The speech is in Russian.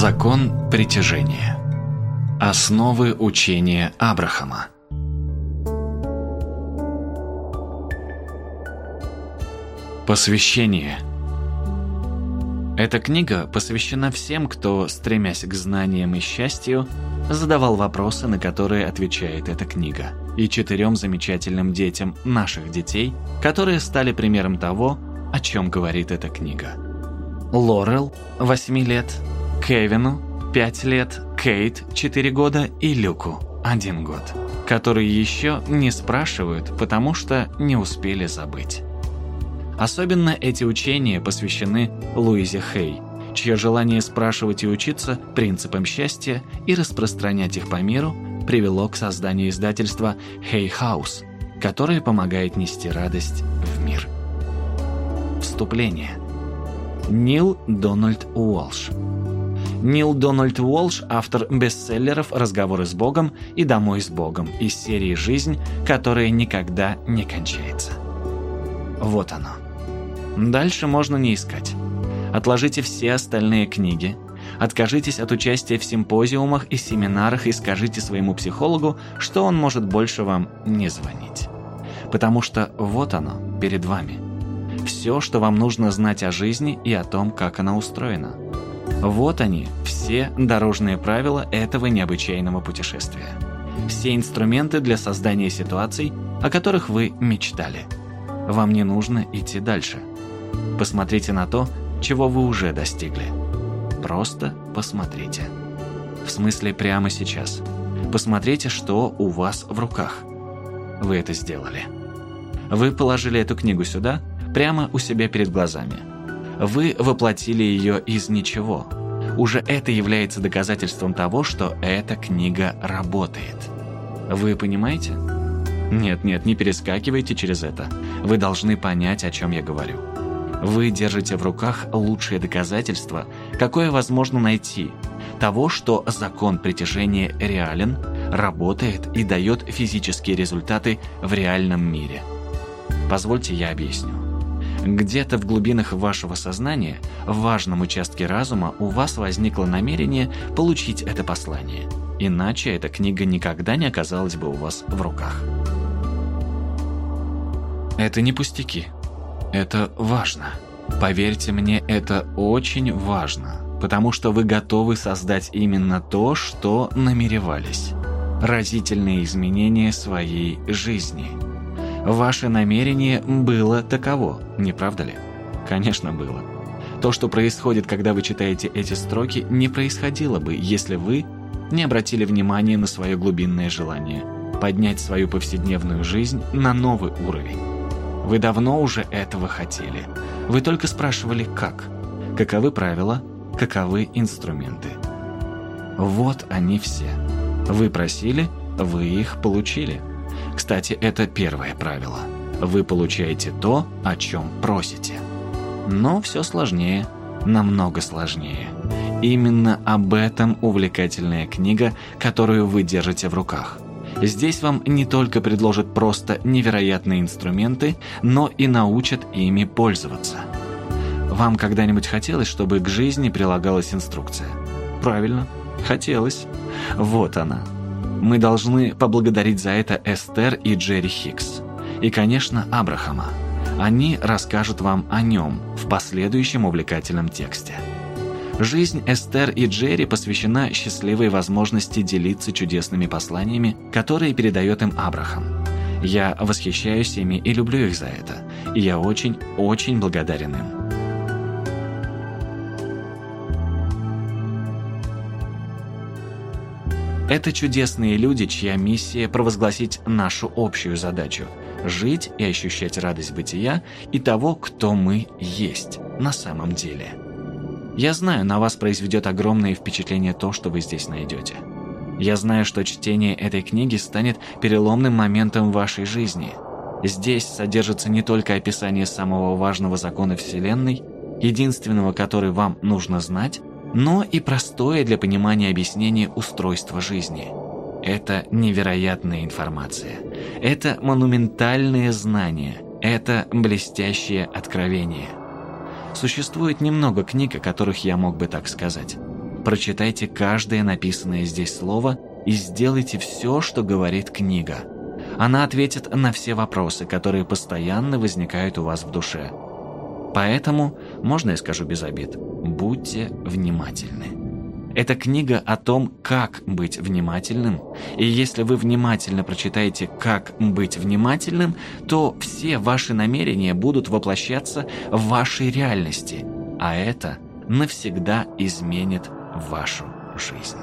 Закон притяжения. Основы учения Абрахама. Посвящение. Эта книга посвящена всем, кто, стремясь к знаниям и счастью, задавал вопросы, на которые отвечает эта книга, и четырем замечательным детям наших детей, которые стали примером того, о чем говорит эта книга. Лорел, 8 лет, Кевину, 5 лет, Кейт, 4 года и Люку, 1 год, которые еще не спрашивают, потому что не успели забыть. Особенно эти учения посвящены Луизе Хей, чье желание спрашивать и учиться принципам счастья и распространять их по миру привело к созданию издательства Hey House, которое помогает нести радость в мир. Вступление. Нил Дональд Уолш. Нил Дональд Уолш – автор бестселлеров «Разговоры с Богом» и «Домой с Богом» из серии «Жизнь, которая никогда не кончается». Вот оно. Дальше можно не искать. Отложите все остальные книги, откажитесь от участия в симпозиумах и семинарах и скажите своему психологу, что он может больше вам не звонить. Потому что вот оно, перед вами. Все, что вам нужно знать о жизни и о том, как она устроена. Вот они, все дорожные правила этого необычайного путешествия. Все инструменты для создания ситуаций, о которых вы мечтали. Вам не нужно идти дальше. Посмотрите на то, чего вы уже достигли. Просто посмотрите. В смысле прямо сейчас. Посмотрите, что у вас в руках. Вы это сделали. Вы положили эту книгу сюда, прямо у себя перед глазами. Вы воплотили ее из ничего. Уже это является доказательством того, что эта книга работает. Вы понимаете? Нет, нет, не перескакивайте через это. Вы должны понять, о чем я говорю. Вы держите в руках лучшее доказательство, какое возможно найти, того, что закон притяжения реален, работает и дает физические результаты в реальном мире. Позвольте я объясню. Где-то в глубинах вашего сознания, в важном участке разума, у вас возникло намерение получить это послание. Иначе эта книга никогда не оказалась бы у вас в руках. Это не пустяки. Это важно. Поверьте мне, это очень важно, потому что вы готовы создать именно то, что намеревались. Разительные изменения своей жизни. Ваше намерение было таково, не правда ли? Конечно, было. То, что происходит, когда вы читаете эти строки, не происходило бы, если вы не обратили внимания на свое глубинное желание поднять свою повседневную жизнь на новый уровень. Вы давно уже этого хотели. Вы только спрашивали «как?». Каковы правила, каковы инструменты. Вот они все. Вы просили, вы их получили. Кстати, это первое правило. Вы получаете то, о чем просите. Но все сложнее, намного сложнее. Именно об этом увлекательная книга, которую вы держите в руках – Здесь вам не только предложат просто невероятные инструменты, но и научат ими пользоваться. Вам когда-нибудь хотелось, чтобы к жизни прилагалась инструкция? Правильно, хотелось. Вот она. Мы должны поблагодарить за это Эстер и Джерри Хикс. И, конечно, Абрахама. Они расскажут вам о нем в последующем увлекательном тексте. Жизнь Эстер и Джерри посвящена счастливой возможности делиться чудесными посланиями, которые передает им Абрахам. Я восхищаюсь ими и люблю их за это. И я очень-очень благодарен им. Это чудесные люди, чья миссия – провозгласить нашу общую задачу – жить и ощущать радость бытия и того, кто мы есть на самом деле. Я знаю, на вас произведет огромное впечатление то, что вы здесь найдете. Я знаю, что чтение этой книги станет переломным моментом вашей жизни. Здесь содержится не только описание самого важного закона Вселенной, единственного, который вам нужно знать, но и простое для понимания объяснение устройства жизни. Это невероятная информация. Это монументальные знания. Это блестящее откровение. Существует немного книг, о которых я мог бы так сказать. Прочитайте каждое написанное здесь слово и сделайте все, что говорит книга. Она ответит на все вопросы, которые постоянно возникают у вас в душе. Поэтому, можно я скажу без обид, будьте внимательны. Это книга о том, как быть внимательным. И если вы внимательно прочитаете «Как быть внимательным», то все ваши намерения будут воплощаться в вашей реальности. А это навсегда изменит вашу жизнь.